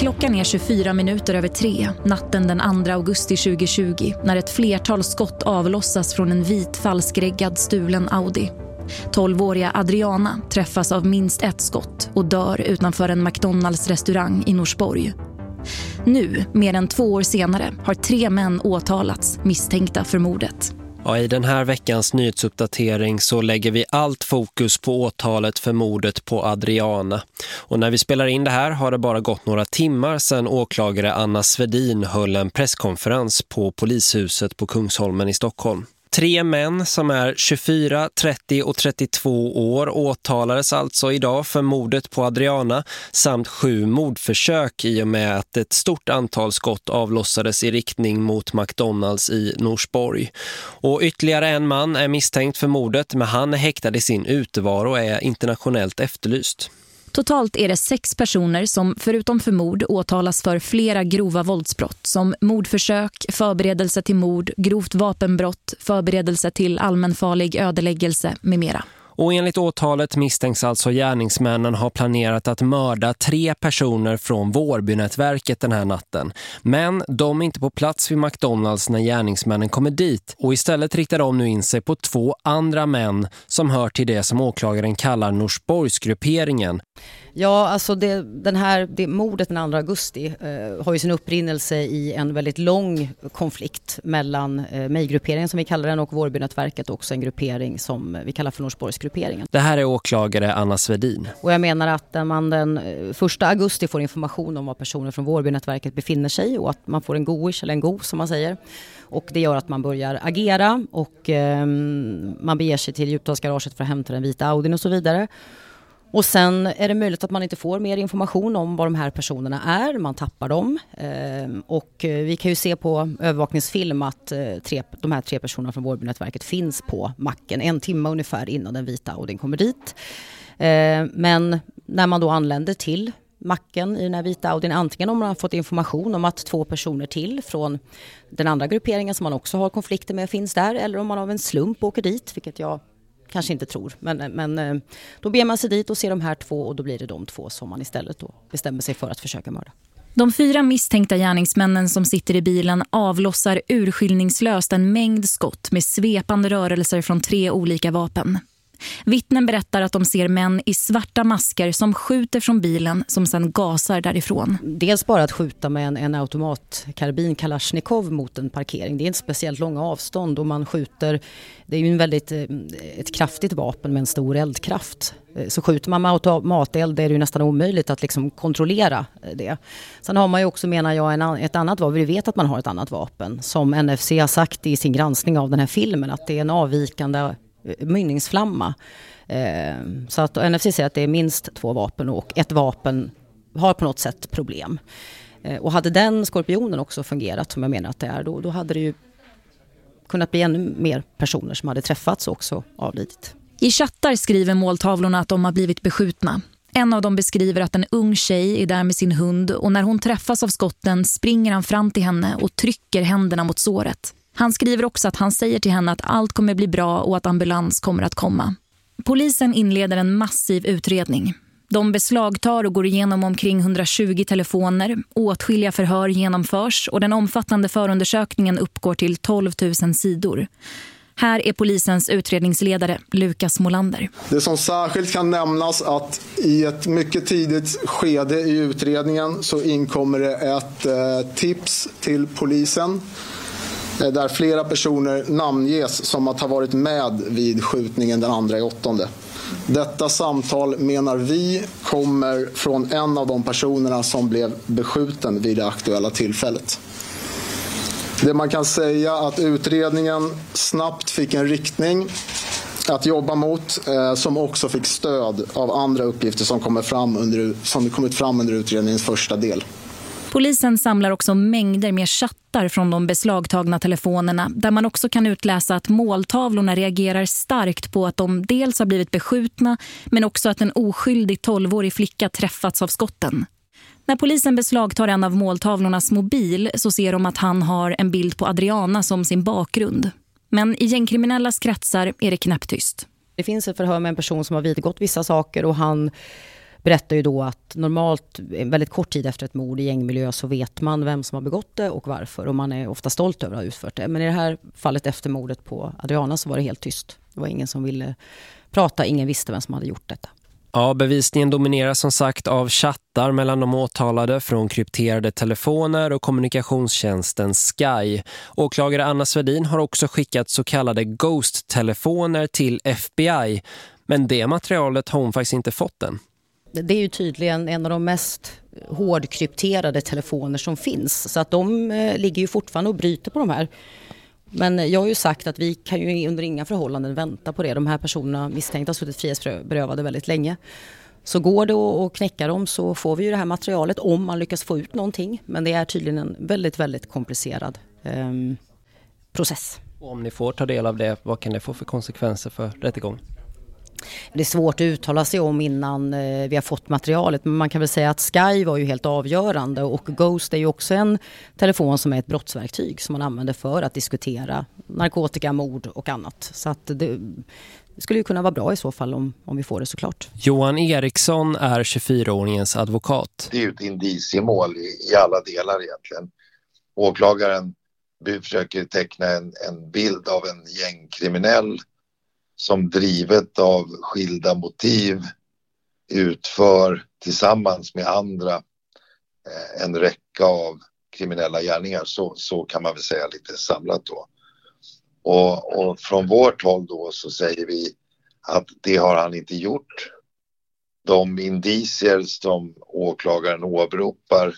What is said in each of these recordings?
Klockan är 24 minuter över tre, natten den 2 augusti 2020 när ett flertal skott avlossas från en vit falskreggad stulen Audi. 12-åriga Adriana träffas av minst ett skott och dör utanför en McDonalds-restaurang i Norsborg. Nu, mer än två år senare, har tre män åtalats misstänkta för mordet. Ja, I den här veckans nyhetsuppdatering så lägger vi allt fokus på åtalet för mordet på Adriana. Och när vi spelar in det här har det bara gått några timmar sedan åklagare Anna Svedin höll en presskonferens på polishuset på Kungsholmen i Stockholm. Tre män som är 24, 30 och 32 år åtalades alltså idag för mordet på Adriana samt sju mordförsök i och med att ett stort antal skott avlossades i riktning mot McDonalds i Norsborg. Och ytterligare en man är misstänkt för mordet men han är häktad i sin utevaro och är internationellt efterlyst. Totalt är det sex personer som förutom för mord åtalas för flera grova våldsbrott som mordförsök, förberedelse till mord, grovt vapenbrott, förberedelse till allmänfarlig ödeläggelse med mera. Och enligt åtalet misstänks alltså gärningsmännen ha planerat att mörda tre personer från Vårbynätverket den här natten. Men de är inte på plats vid McDonalds när gärningsmännen kommer dit. Och istället riktar de nu in sig på två andra män som hör till det som åklagaren kallar Norsborgsgrupperingen. Ja, alltså det, den här, det mordet den 2 augusti eh, har ju sin upprinnelse i en väldigt lång konflikt mellan eh, mig-grupperingen som vi kallar den och Vårbynätverket och också en gruppering som vi kallar för Norsborgsgrupperingen. Det här är åklagare Anna Svedin. Och jag menar att när man den 1 eh, augusti får information om var personer från Vårbynätverket befinner sig och att man får en goish eller en go som man säger och det gör att man börjar agera och eh, man beger sig till Djupdalsgaraget för att hämta den vita Audin och så vidare. Och sen är det möjligt att man inte får mer information om vad de här personerna är, man tappar dem. Ehm, och eh, vi kan ju se på övervakningsfilm att eh, tre, de här tre personerna från Vårbynätverket finns på macken en timme ungefär innan den vita Audin kommer dit. Ehm, men när man då anländer till macken i den här vita Audin, antingen om man har fått information om att två personer till från den andra grupperingen som man också har konflikter med finns där, eller om man av en slump åker dit, vilket jag kanske inte tror. Men, men eh, då ber man sig dit och ser de här två och då blir det de två som man istället då bestämmer sig för att försöka mörda. De fyra misstänkta gärningsmännen som sitter i bilen avlossar urskiljningslöst en mängd skott med svepande rörelser från tre olika vapen. Vittnen berättar att de ser män i svarta masker som skjuter från bilen som sedan gasar därifrån. Dels bara att skjuta med en, en automatkarbin Kalashnikov mot en parkering. Det är inte speciellt långa avstånd och man skjuter, det är ju en väldigt, eh, ett kraftigt vapen med en stor eldkraft. Eh, så skjuter man med automateld är det ju nästan omöjligt att liksom kontrollera eh, det. Sen har man ju också, menar jag, en, ett annat vapen. Vi vet att man har ett annat vapen. Som NFC har sagt i sin granskning av den här filmen att det är en avvikande mynningsflamma. Eh, så att NFC säger att det är minst två vapen och ett vapen har på något sätt problem. Eh, och hade den skorpionen också fungerat som jag menar att det är, då, då hade det ju kunnat bli ännu mer personer som hade träffats och också avlidit. I chattar skriver måltavlorna att de har blivit beskjutna. En av dem beskriver att en ung tjej är där med sin hund och när hon träffas av skotten springer han fram till henne och trycker händerna mot såret. Han skriver också att han säger till henne att allt kommer bli bra och att ambulans kommer att komma. Polisen inleder en massiv utredning. De beslagtar och går igenom omkring 120 telefoner. Åtskilliga förhör genomförs och den omfattande förundersökningen uppgår till 12 000 sidor. Här är polisens utredningsledare Lukas Molander. Det som särskilt kan nämnas att i ett mycket tidigt skede i utredningen så inkommer det ett eh, tips till polisen Eh, där flera personer namnges som att ha varit med vid skjutningen den andra i åttonde. Detta samtal menar vi kommer från en av de personerna som blev beskjuten vid det aktuella tillfället. Det man kan säga att utredningen snabbt fick en riktning att jobba mot eh, som också fick stöd av andra uppgifter som, kommer fram under, som kommit fram under utredningens första del. Polisen samlar också mängder med chattar från de beslagtagna telefonerna där man också kan utläsa att måltavlorna reagerar starkt på att de dels har blivit beskjutna men också att en oskyldig 12-årig flicka träffats av skotten. När polisen beslagtar en av måltavlornas mobil så ser de att han har en bild på Adriana som sin bakgrund. Men i gängkriminellas kretsar är det knäpptyst. Det finns ett förhör med en person som har vidgått vissa saker och han berättar ju då att normalt, eh, väldigt kort tid efter ett mord i gängmiljö så vet man vem som har begått det och varför. Och man är ofta stolt över att ha utfört det. Men i det här fallet efter mordet på Adriana så var det helt tyst. Det var ingen som ville prata, ingen visste vem som hade gjort detta. Ja, bevisningen domineras som sagt av chattar mellan de åtalade från krypterade telefoner och kommunikationstjänsten Sky. Åklagare Anna Svedin har också skickat så kallade Ghost-telefoner till FBI. Men det materialet har hon faktiskt inte fått än. Det är ju tydligen en av de mest hårdkrypterade telefoner som finns. Så att de eh, ligger ju fortfarande och bryter på de här. Men jag har ju sagt att vi kan ju under inga förhållanden vänta på det. De här personerna misstänkta har suttit frihetsberövade väldigt länge. Så går det att knäcka dem så får vi ju det här materialet om man lyckas få ut någonting. Men det är tydligen en väldigt, väldigt komplicerad eh, process. Och om ni får ta del av det, vad kan det få för konsekvenser för rättegång? Det är svårt att uttala sig om innan eh, vi har fått materialet men man kan väl säga att Sky var ju helt avgörande och Ghost är ju också en telefon som är ett brottsverktyg som man använder för att diskutera narkotika, mord och annat. Så att det, det skulle ju kunna vara bra i så fall om, om vi får det såklart. Johan Eriksson är 24-åringens advokat. Det är ju ett indiciemål i, i alla delar egentligen. Åklagaren försöker teckna en, en bild av en gängkriminell som drivet av skilda motiv utför tillsammans med andra eh, en räcka av kriminella gärningar. Så, så kan man väl säga lite samlat då. Och, och från vårt håll då så säger vi att det har han inte gjort. De indicier som åklagaren åberopar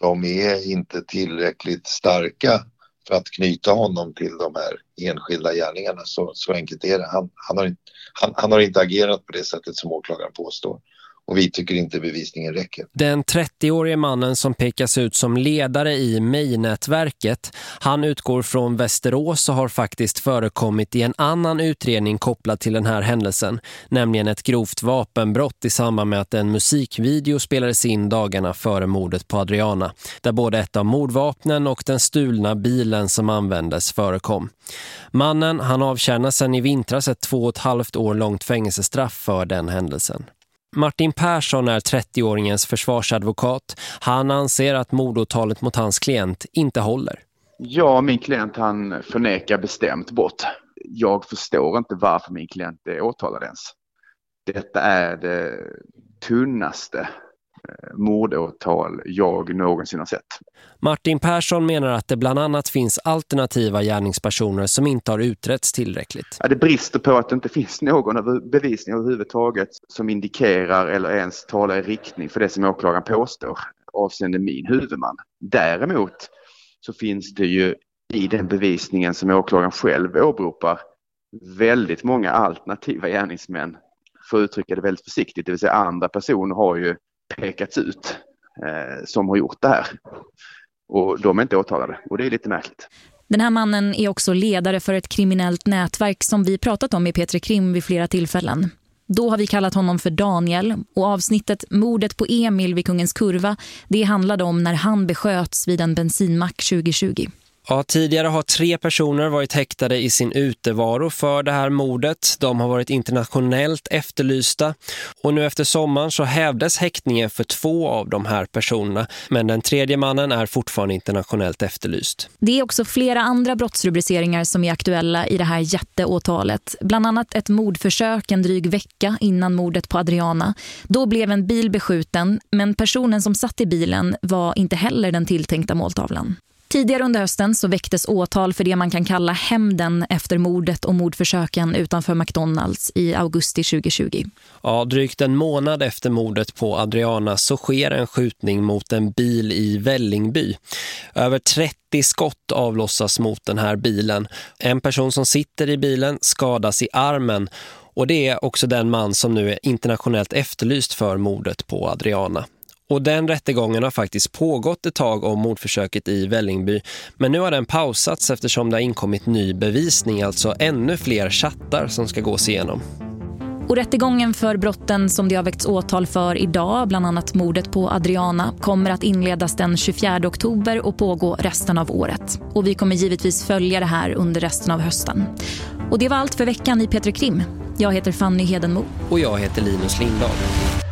de är inte tillräckligt starka för att knyta honom till de här enskilda gärningarna. Så, så enkelt är det. Han, han, har, han, han har inte agerat på det sättet som åklagaren påstår och vi tycker inte bevisningen räcker. Den 30-årige mannen som pekas ut som ledare i Mej-nätverket, han utgår från Västerås och har faktiskt förekommit i en annan utredning kopplad till den här händelsen, nämligen ett grovt vapenbrott i samband med att en musikvideo spelades in dagarna före mordet på Adriana, där både ett av mordvapnen och den stulna bilen som användes förekom. Mannen han avtjänar sedan i vintras ett två och ett halvt år långt fängelsestraff för den händelsen. Martin Persson är 30-åringens försvarsadvokat. Han anser att mordåtalet mot hans klient inte håller. Ja, min klient han förnekar bestämt brott. Jag förstår inte varför min klient är åtalad ens. Detta är det tunnaste mordåtal jag någonsin har sett. Martin Persson menar att det bland annat finns alternativa gärningspersoner som inte har utretts tillräckligt. Ja, det brister på att det inte finns någon bevisning överhuvudtaget som indikerar eller ens talar i riktning för det som åklagaren påstår avseende min huvudman. Däremot så finns det ju i den bevisningen som åklagaren själv åberopar väldigt många alternativa gärningsmän för att uttrycka det väldigt försiktigt, det vill säga andra personer har ju pekats ut eh, som har gjort det här. Och de är inte åtalade och det är lite märkligt. Den här mannen är också ledare för ett kriminellt nätverk som vi pratat om i Petri Krim vid flera tillfällen. Då har vi kallat honom för Daniel och avsnittet Mordet på Emil vid Kungens kurva det handlade om när han besköts vid en bensinmack 2020. Ja, tidigare har tre personer varit häktade i sin utevaro för det här mordet. De har varit internationellt efterlysta och nu efter sommaren så hävdes häktningen för två av de här personerna. Men den tredje mannen är fortfarande internationellt efterlyst. Det är också flera andra brottsrubriceringar som är aktuella i det här jätteåtalet. Bland annat ett mordförsök en dryg vecka innan mordet på Adriana. Då blev en bil beskjuten men personen som satt i bilen var inte heller den tilltänkta måltavlan. Tidigare under hösten så väcktes åtal för det man kan kalla hämnden efter mordet och mordförsöken utanför McDonalds i augusti 2020. Ja, drygt en månad efter mordet på Adriana så sker en skjutning mot en bil i Vällingby. Över 30 skott avlossas mot den här bilen. En person som sitter i bilen skadas i armen och det är också den man som nu är internationellt efterlyst för mordet på Adriana. Och den rättegången har faktiskt pågått ett tag om mordförsöket i Vällingby. Men nu har den pausats eftersom det har inkommit ny bevisning, alltså ännu fler chattar som ska gås igenom. Och rättegången för brotten som det har väckts åtal för idag, bland annat mordet på Adriana, kommer att inledas den 24 oktober och pågå resten av året. Och vi kommer givetvis följa det här under resten av hösten. Och det var allt för veckan i Peter Krim. Jag heter Fanny Hedenmo. Och jag heter Linus Lindahl.